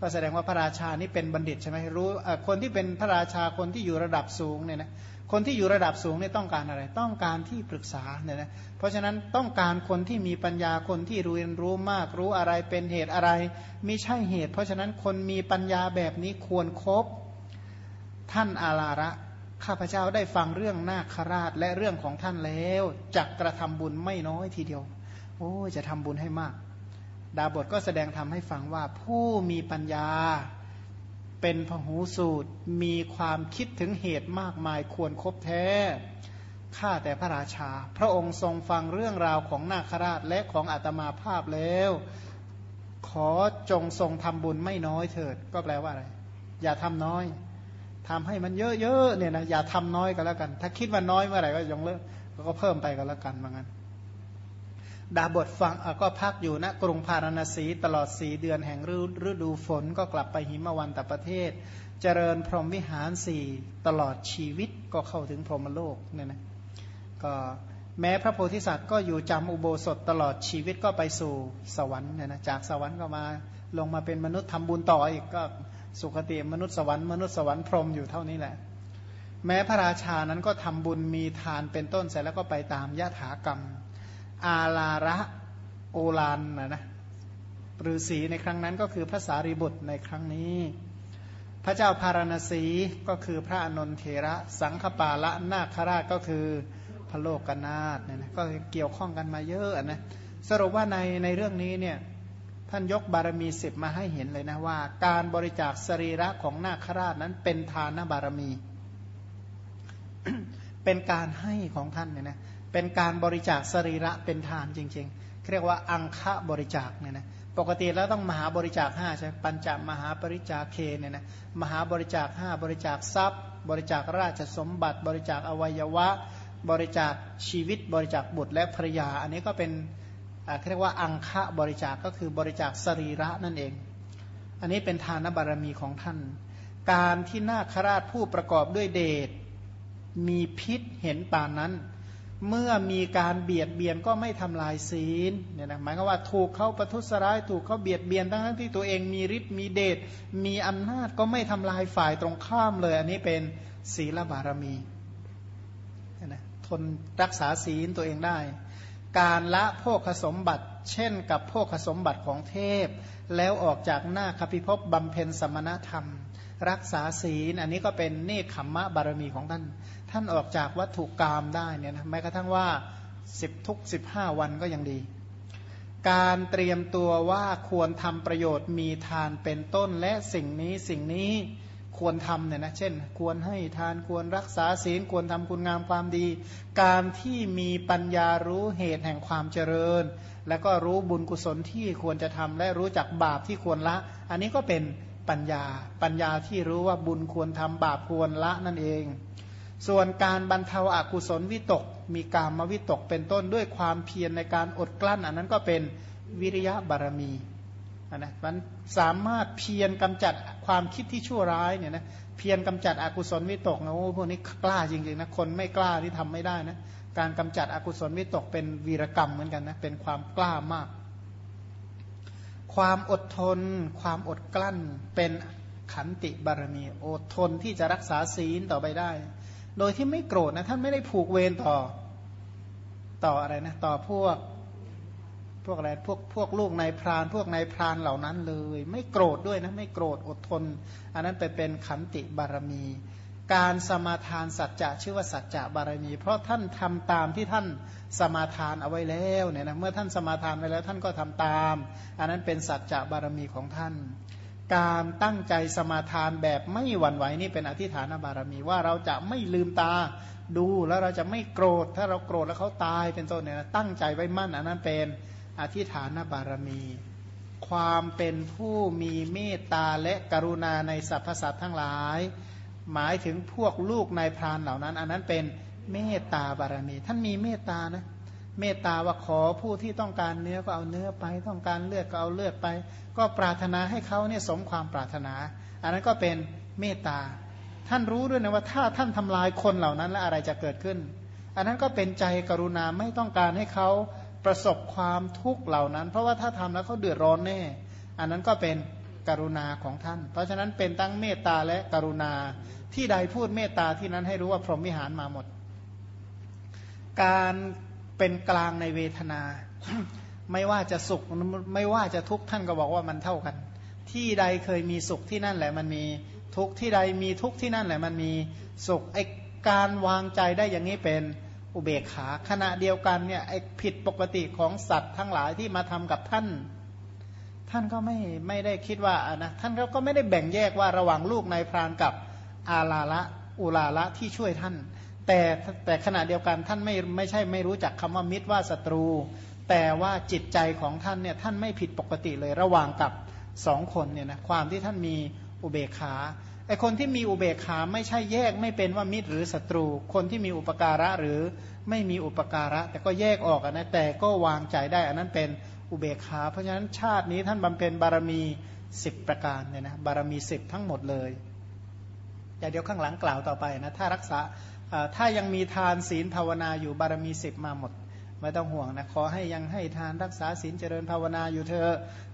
ก็แสดงว่าพระราชานี่เป็นบัณฑิตใช่ไหมรู้คนที่เป็นพระราชาคนที่อยู่ระดับสูงเนี่ยนะ คนที่อยู่ระดับสูงเนี่ยต้องการอะไร ต้องการที่ปรึกษาเนี่ยนะเพราะฉะนั้นต้องการคนที่มีปัญญาคนที่รู้เรียนรู้มากรู้อะไรเป็นเหตุอะไรไม่ใช่เหตุ เพราะฉะนั้นคนมีปัญญาแบบนี้ควรครบท่านอาลาระข้าพเจ้าได้ฟังเรื่องนาคราชและเรื่องของท่านแล้วจักกระทำบุญไม่น้อยทีเดียว โอ้จะทำบุญให้มาก ดาบทก็แสดงทำให้ฟังว่าผู้มีปัญญา เป็นพหูสูตรมีความคิดถึงเหตุมากมายควรครบแท้ ข้าแต่พระราชา พระองค์ทรงฟังเรื่องราวของนาคราชและของอาตมาภาพแล้ว ขอจงทรงทำบุญไม่น้อยเถิด ก็แปลว่าอะไร อย่าทำน้อยทำให้มันเยอะๆเนี่ยนะอย่าทำน้อยก็แล้วกัน ถ้าคิดว่าน้อยเมื่อไหร่ก็ยงเลิกก็เพิ่มไปก็แล้วกันเหมือนกัน ดาบทฟังก็พักอยู่ณนะกรุงพาราณสีตลอดสีเดือนแห่งฤดูฝนก็กลับไปหิมวันตประเทศ เจริญพรหมวิหารสี่ตลอดชีวิตก็เข้าถึงพรหมโลกเนี่ยนะก็แม้พระโพธิสัตว์ก็อยู่จำอุโบสถตลอดชีวิตก็ไปสู่สวรรค์เนี่ยนะจากสวรรค์ก็มาลงมาเป็นมนุษย์ทำบุญต่ออีกก็สุคติมนุษย์สวรรค์มนุษย์สวรรค์พรหมอยู่เท่านี้แหละ แม้พระราชานั้นก็ทำบุญมีทานเป็นต้นเสร็จแล้วก็ไปตามยถากรรม อาลาระโอลานนะนะฤาษีในครั้งนั้นก็คือพระสารีบุตรในครั้งนี้ พระเจ้าพาราณสีก็คือพระอนนเทระ สังฆปาละนาคราชก็คือพระโลกนาถเนี่ยนะก็เกี่ยวข้องกันมาเยอะนะสรุปว่าในในเรื่องนี้เนี่ยท่านยกบารมีสิบมาให้เห็นเลยนะว่า การบริจาคสรีระของนาคราชนั้นเป็นทานบารมี เป็นการให้ของท่านเนี่ยนะ เป็นการบริจาคสรีระเป็นทานจริงๆ เรียกว่าอังคะบริจาคเนี่ยนะปกติแล้วต้องมหาบริจาคห้าใช่ปัญจมหาบริจาคเคเนี่ยนะมหาบริจาคห้าบริจาคทรัพย์ บริจาคราชสมบัติ บริจาคอวัยวะ บริจาคชีวิต บริจาคบุตรและภรยา อันนี้ก็เป็นเรียกว่าอังคะบริจาคก็คือบริจาคสรีระนั่นเอง อันนี้เป็นทานบารมีของท่าน การที่นาคราชผู้ประกอบด้วยเดชมีพิษเห็นป่านนั้น เมื่อมีการเบียดเบียนก็ไม่ทำลายศีลเนี่ยนะหมายความว่าถูกเขาประทุษร้ายถูกเขาเบียดเบียนทั้งที่ตัวเองมีฤทธิ์มีเดชมีอำนาจก็ไม่ทำลายฝ่ายตรงข้ามเลย อันนี้เป็นศีลบารมีนะทนรักษาศีลตัวเองได้ การละโภคสมบัติ เช่นกับโภคสมบัติของเทพ แล้วออกจากหน้าคพิภพบำเพ็ญสมณธรรม รักษาศีล อันนี้ก็เป็นเนคขมมะบารมีของท่าน ท่านออกจากวัตถุกรรมได้เนี่ยนะแม้กระทั่งว่าสิบทุกสิบห้าวันก็ยังดี การเตรียมตัวว่าควรทำประโยชน์มีทานเป็นต้นและสิ่งนี้สิ่งนี้ควรทำเนี่ยนะเช่น ควรให้ทานควรรักษาศีลควรทำคุณงามความดี การที่มีปัญญารู้เหตุแห่งความเจริญ แล้วก็รู้บุญกุศลที่ควรจะทำและรู้จักบาปที่ควรละ อันนี้ก็เป็น ปัญญา ปัญญาที่รู้ว่าบุญควรทำบาปควรละนั่นเอง ส่วนการบรรเทาอากุศลวิตก มีการมวิตกเป็นต้นด้วยความเพียรในการอดกลั้น อันนั้นก็เป็นวิริยะบารมีนะมันสามารถเพียรกำจัดความคิดที่ชั่วร้ายเนี่ยนะเพียรกำจัดอกุศลวิตกนะโอ้พวกนี้กล้าจริงๆนะคนไม่กล้าที่ทำไม่ได้นะการกำจัดอกุศลวิตกเป็นวีรกรรมเหมือนกันนะเป็นความกล้ามาก ความอดทน ความอดกลั้นเป็นขันติบารมี อดทนที่จะรักษาศีลต่อไปได้ โดยที่ไม่โกรธนะท่านไม่ได้ผูกเวรต่อต่ออะไรนะ ต่อพวก พวกอะไรพวกพวกลูกนายพราน พวกนายพรานเหล่านั้นเลย ไม่โกรธด้วยนะ ไม่โกรธอดทน อันนั้นไปเป็นขันติบารมี การสมาทานสัจจะชื่อว่าสัจจะบารมี เพราะท่านทำตามที่ท่านสมาทานเอาไว้แล้วเนี่ยนะเมื่อท่านสมาทานไว้แล้วท่านก็ทำตาม อันนั้นเป็นสัจจะบารมีของท่าน การตั้งใจสมาทานแบบไม่หวั่นไหวนี่เป็นอธิฐานบารมีว่าเราจะไม่ลืมตาดูแล้วเราจะไม่โกรธ ถ้าเราโกรธแล้วเขาตายเป็นต้นเนี่ยตั้งใจไว้มั่นอันนั้นเป็นอธิฐานบารมี ความเป็นผู้มีเมตตาและกรุณาในสรรพสัตว์ทั้งหลาย หมายถึงพวกลูกนายพรานเหล่านั้น อันนั้นเป็นเมตตาบารมี ท่านมีเมตตานะเมตตาว่าขอผู้ที่ต้องการเนื้อก็เอาเนื้อไป ต้องการเลือดก็เอาเลือดไป ก็ปรารถนาให้เขาเนี่ยสมความปรารถนา อันนั้นก็เป็นเมตตา ท่านรู้ด้วยนะว่าถ้าท่านทำลายคนเหล่านั้นแล้วอะไรจะเกิดขึ้น อันนั้นก็เป็นใจกรุณาไม่ต้องการให้เขาประสบความทุกข์เหล่านั้น เพราะว่าถ้าทำแล้วเขาเดือดร้อนแน่ อันนั้นก็เป็น กรุณาของท่าน เพราะฉะนั้นเป็นตั้งเมตตาและกรุณาที่ใดพูดเมตตาที่นั้นให้รู้ว่าพรหมวิหารมาหมด การเป็นกลางในเวทนา ไม่ว่าจะสุขไม่ว่าจะทุกข์ท่านก็บอกว่ามันเท่ากัน ที่ใดเคยมีสุขที่นั่นแหละมันมีทุกข์ที่ใดมีทุกข์ที่นั่นแหละมันมีสุขไอการวางใจได้อย่างนี้เป็นอุเบกขาขณะเดียวกันเนี่ยไอผิดปกติของสัตว์ทั้งหลายที่มาทำกับท่าน ท่านก็ไม่ไม่ได้คิดว่านะท่านก็ไม่ได้แบ่งแยกว่าระหว่างลูกในพรานกับอาลาละอุลาละที่ช่วยท่าน แต่แต่ขณะเดียวกันท่านไม่ไม่ใช่ไม่รู้จักคำว่ามิตรว่าศัตรู แต่ว่าจิตใจของท่านเนี่ยท่านไม่ผิดปกติเลยระหว่างกับสองคนเนี่ยนะความที่ท่านมีอุเบกขาไอคนที่มีอุเบกขาไม่ใช่แยกไม่เป็นว่ามิตรหรือศัตรู คนที่มีอุปการะหรือไม่มีอุปการะ แต่ก็แยกออกนะแต่ก็วางใจได้อันนั้นเป็น อุเบกขา เพราะฉะนั้นชาตินี้ท่านบำเพ็ญบารมีสิบประการเนี่ยนะบารมีสิบทั้งหมดเลยอย่าเดี๋ยวข้างหลังกล่าวต่อไปนะถ้ารักษาถ้ายังมีทานศีลภาวนาอยู่บารมีสิบมาหมด ไม่ต้องห่วงนะขอให้ยังให้ทานรักษาศีลเจริญภาวนาอยู่เธอ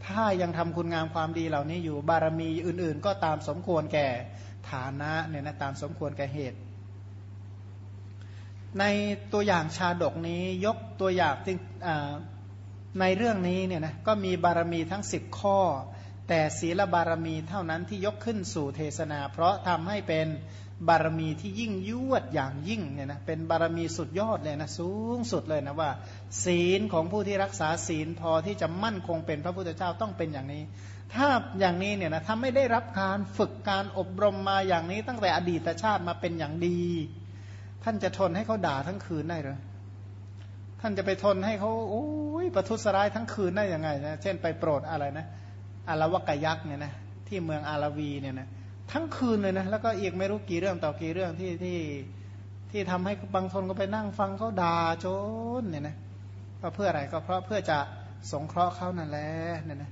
ถ้ายังทำคุณงามความดีเหล่านี้อยู่บารมีอื่น ๆ ก็ตามสมควรแก่ฐานะเนี่ยนะตามสมควรแก่เหตุ ในตัวอย่างชาดกนี้ยกตัวอย่าง ในเรื่องนี้เนี่ยนะก็มีบารมีทั้ง 10 ข้อ แต่ศีลบารมีเท่านั้นที่ยกขึ้นสู่เทศนา เพราะทำให้เป็นบารมีที่ยิ่งยวดอย่างยิ่งเนี่ยนะเป็นบารมีสุดยอดเลยนะสูงสุดเลยนะว่า ศีลของผู้ที่รักษาศีลพอที่จะมั่นคงเป็นพระพุทธเจ้าต้องเป็นอย่างนี้ ถ้าอย่างนี้เนี่ยนะถ้าไม่ได้รับการฝึกการอบรมมาอย่างนี้ตั้งแต่อดีตชาติมาเป็นอย่างดี ท่านจะทนให้เขาด่าทั้งคืนได้หรือ ท่านจะไปทนให้เขาโอ้ยประทุษร้ายทั้งคืนได้ยังไงนะเช่นไปโปรดอะไรนะอารวกยักษ์เนี่ยนะที่เมืองอาราวีเนี่ยนะทั้งคืนเลยนะแล้วก็อีกไม่รู้กี่เรื่องต่อกี่เรื่องที่ที่ที่ทำให้บางคนก็ไปนั่งฟังเขาด่าโจนเนี่ยนะก็เพื่ออะไรก็เพราะเพื่อจะสงเคราะห์เขานั่นแหละเนี่ยนะ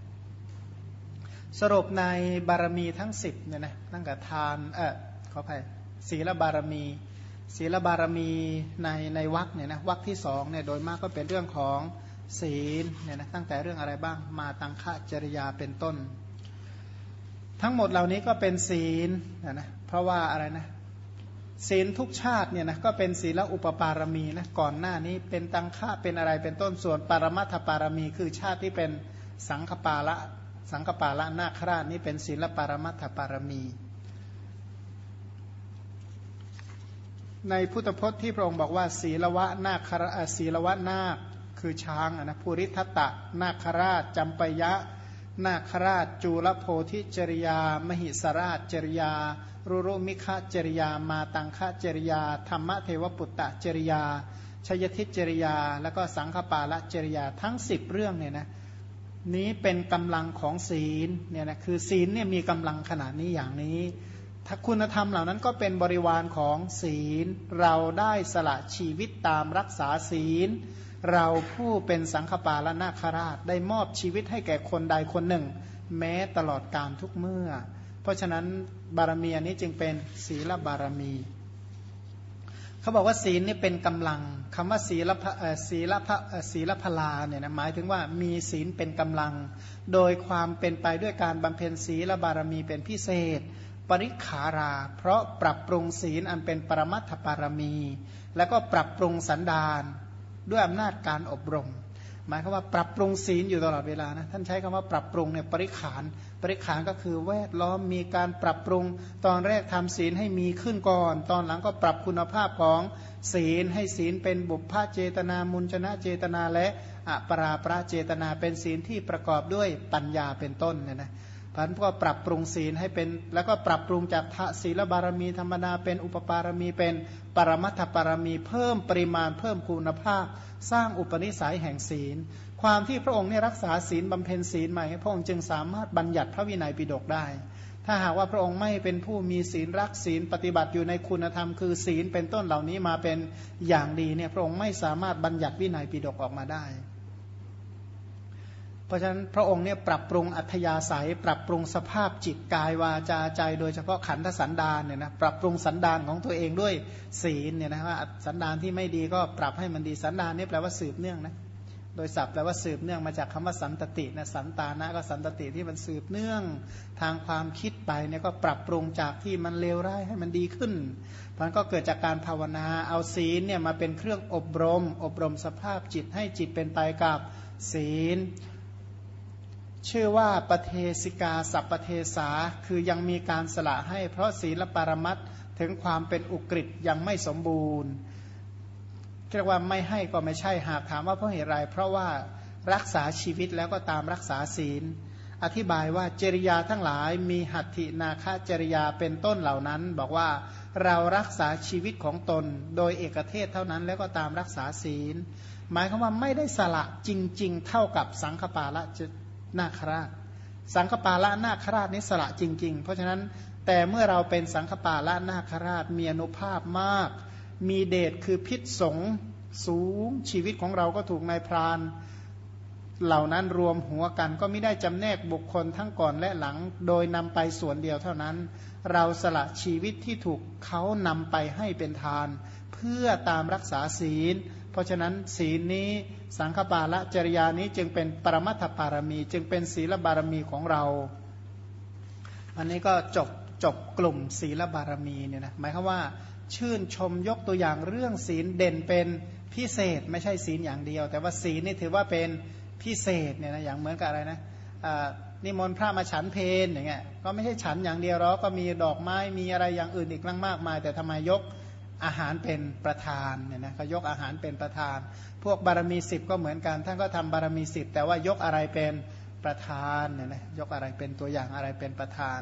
สรุปในบารมีทั้งสิบเนี่ยนะนั่งกับทานเออขออภัยศีลบารมี ศีลบารมีในในวักเนี่ยนะวักที่สองเนี่ยโดยมากก็เป็นเรื่องของศีลเนี่ยนะตั้งแต่เรื่องอะไรบ้างมาตังคะจริยาเป็นต้น ทั้งหมดเหล่านี้ก็เป็นศีลนะนะเพราะว่าอะไรนะศีลทุกชาติเนี่ยนะก็เป็นศีลอุปปารมีนะก่อนหน้านี้เป็นตังค่าเป็นอะไรเป็นต้นส่วนปรมัตถปารมี คือชาติที่เป็นสังฆปาละสังฆปาละนาคราชนี้เป็นศีลปรมัตถปารมี ในพุทธพจน์ที่พระองค์บอกว่า ศีลวะนาคราศีลวะนาคคือช้างนะภูริทัตตะนาคราชจำปยะ นาคราช จูลโพธิจริยา มหิสราชจริยา รุรุมิฆจริยา มาตังฆจริยา ธรรมเทวปุตตะจริยาชยทิจริยา แล้วก็สังฆปาละจริยาทั้งสิบเรื่องเนี่ยนะนี้เป็นกำลังของศีลเนี่ยนะคือศีลเนี่ยมีกำลังขนาดนี้อย่างนี้ ถ้าคุณธรรมเหล่านั้นก็เป็นบริวารของศีล เราได้สละชีวิตตามรักษาศีล เราผู้เป็นสังฆปาละนาคราชได้มอบชีวิตให้แก่คนใดคนหนึ่ง แม้ตลอดการทุกเมื่อ เพราะฉะนั้นบารมีอันนี้จึงเป็นศีลบารมี เขาบอกว่าศีลนี่เป็นกำลังคำว่าศีลศีลศีลพลาเนี่ยนะหมายถึงว่ามีศีลเป็นกำลัง โดยความเป็นไปด้วยการบำเพ็ญศีลบารมีเป็นพิเศษ ปริขารา เพราะปรับปรุงศีลอันเป็นปรมัตถปารมี แล้วก็ปรับปรุงสันดานด้วยอำนาจการอบรม หมายคือว่าปรับปรุงศีลอยู่ตลอดเวลานะท่านใช้คำว่าปรับปรุงเนี่ยปริขานปริขานก็คือแวดล้อมมีการปรับปรุง ตอนแรกทำศีลให้มีขึ้นก่อน ตอนหลังก็ปรับคุณภาพของศีลให้ศีลเป็นบุพพเจตนามุญชนะเจตนาและอปราประเจตนาเป็นศีลที่ประกอบด้วยปัญญาเป็นต้นเนี่ยนะ พันก็ปรับปรุงศีลให้เป็น แล้วก็ปรับปรุงจากศีลบารมีธรรมดาเป็นอุปปารมีเป็นปรมัตถปารมี เพิ่มปริมาณเพิ่มคุณภาพ สร้างอุปนิสัยแห่งศีล ความที่พระองค์เนี่ยรักษาศีลบำเพ็ญศีลใหม่พระองค์จึงสามารถบัญญัติพระวินัยปิฎกได้ ถ้าหากว่าพระองค์ไม่เป็นผู้มีศีลรักศีลปฏิบัติอยู่ในคุณธรรม คือศีลเป็นต้นเหล่านี้มาเป็นอย่างดีเนี่ยพระองค์ไม่สามารถบัญญัติวินัยปิฎกออกมาได้ เพราะฉะนั้นพระองค์เนี่ยปรับปรุงอัธยาศัย ปรับปรุงสภาพจิตกายวาจาใจ โดยเฉพาะขันธสันดานเนี่ยนะปรับปรุงสันดานของตัวเองด้วยศีลเนี่ยนะว่าสันดานที่ไม่ดีก็ปรับให้มันดีสันดานนี่แปลว่าสืบเนื่องนะโดยศัพท์แปลว่าสืบเนื่องมาจากคำว่าสันตตินะสันตานะก็สันตติที่มันสืบเนื่องทางความคิดไปเนี่ยก็ปรับปรุงจากที่มันเลวร้ายให้มันดีขึ้นมันก็เกิดจากการภาวนาเอาศีลเนี่ยมาเป็นเครื่องอบรม อบรมสภาพจิตให้จิตเป็นไปกับศีล ชื่อว่าปเทสิกาสัพปเทสาคือยังมีการสละให้ เพราะศีลปรมัตถึงความเป็นอุกฤษยังไม่สมบูรณ์เรียกว่าไม่ให้ก็ไม่ใช่หากถามว่าเพราะเหตุไรเพราะว่ารักษาชีวิตแล้วก็ตามรักษาศีล อธิบายว่าจริยาทั้งหลายมีหัตถินาคจริยาเป็นต้นเหล่านั้น บอกว่าเรารักษาชีวิตของตนโดยเอกเทศเท่านั้นแล้วก็ตามรักษาศีล หมายความว่าไม่ได้สละจริง ๆ เท่ากับสังฆปาละ นาคราช สังฆปาละนาคราชนี้สละจริง ๆ เพราะฉะนั้นแต่เมื่อเราเป็นสังฆปาละนาคราชมีอนุภาพมาก มีเดชคือพิษสงสูงชีวิตของเราก็ถูกนายพราน เหล่านั้นรวมหัวกันก็ไม่ได้จำแนกบุคคลทั้งก่อนและหลัง โดยนำไปส่วนเดียวเท่านั้น เราสละชีวิตที่ถูกเขานำไปให้เป็นทาน เพื่อตามรักษาศีล เพราะฉะนั้นศีลนี้ สังฆปาละจริยานี้จึงเป็นปรมัตถปารมี จึงเป็นศีลบารมีของเรา อันนี้ก็จบจบกลุ่มศีลบารมีเนี่ยนะหมายความว่า ชื่นชมยกตัวอย่างเรื่องศีลเด่นเป็นพิเศษไม่ใช่ศีลอย่างเดียว แต่ว่าศีลนี่ถือว่าเป็นพิเศษเนี่ยนะอย่างเหมือนกับอะไรนะนิมนต์พระมาฉันเพนอย่างเงี้ยก็ไม่ใช่ฉันอย่างเดียวหรอกก็มีดอกไม้มีอะไรอย่างอื่นอีกมากมาย แต่ทำไมยก อาหารเป็นประธานเนี่ยนะเขายกอาหารเป็นประธาน พวกบารมีสิบก็เหมือนกัน ท่านก็ทำบารมีสิบแต่ว่ายกอะไรเป็นประธานเนี่ยนะยกอะไรเป็นตัวอย่างอะไรเป็นประธาน